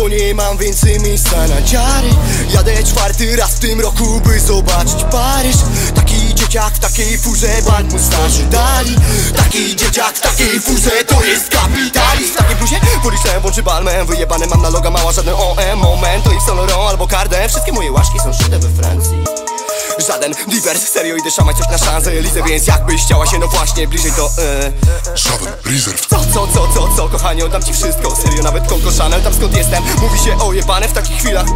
Bo nie mam więcej miejsca na dziary. Jadę czwarty raz w tym roku, by zobaczyć Paryż. Taki dzieciak w takiej furze, bank mu starzy dali. Taki dzieciak w takiej furze, to jest kapitalizm W takiej bluzie policzę włączy balmem Wyjebane mam na loga, mała żaden OM Moment, to i Saint Laurent albo Carden Wszystkie moje łaszki są szyte we Francji Żaden divers, serio idę szamać coś na szansę Lizę, więc jakbyś chciała się no właśnie bliżej to yy. Żaden rezerw Co, co, co, co, co, kochanie, oddam ci wszystko Serio, nawet Coco Chanel, tam skąd jestem? Mówi się ojebane w takich chwilach.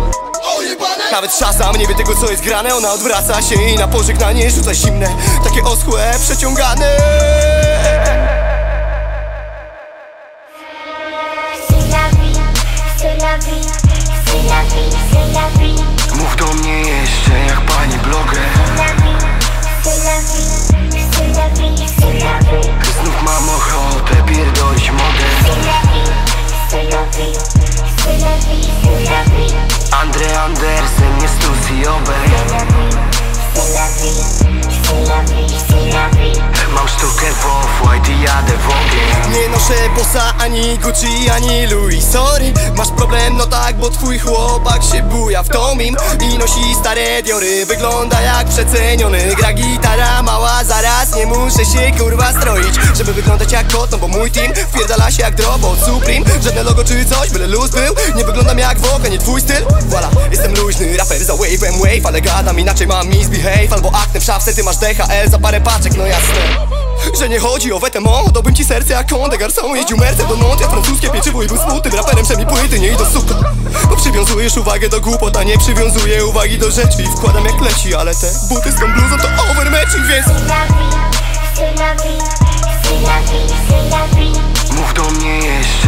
Nawet szasam, nie wie tego co jest grane Ona odwraca się i na pożegnanie rzuca zimne Takie oschłe, przeciągane Mów do mnie jeszcze jak pani vie, Znów mam ochotę pierdolić modę. Andre Andersen, nie stus i obej c'est la vie, noszę bossa, ani Gucci, ani Louis. Sorry, masz problem, no tak, bo twój chłopak się buja w tomim I nosi stare diory, wygląda jak przeceniony. Gra gitara mała, zaraz nie muszę się kurwa stroić. Żeby wyglądać jak kot, no bo mój team wpierdala się jak drop od Supreme. Żadne logo czy coś, byle luz był. Nie wyglądam jak Vogue, nie twój styl. Voila, jestem luźny, raper za wave'em wave Ale gadam inaczej, mam misbehave. Albo aktem w szafce, ty masz DHL za parę paczek, no jasne że nie chodzi o wetemo, oddałbym ci serce jak Conde Garçon Jeździł merce do Nantes, francuskie pieczywo i był smutnym raperem Przemi płyty, nie i do suka Bo przywiązujesz uwagę do głupot, a nie przywiązuję uwagi do rzeczy I wkładam jak leci, ale te buty z tą bluzą to overmatching, więc Mów do mnie jeszcze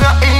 not in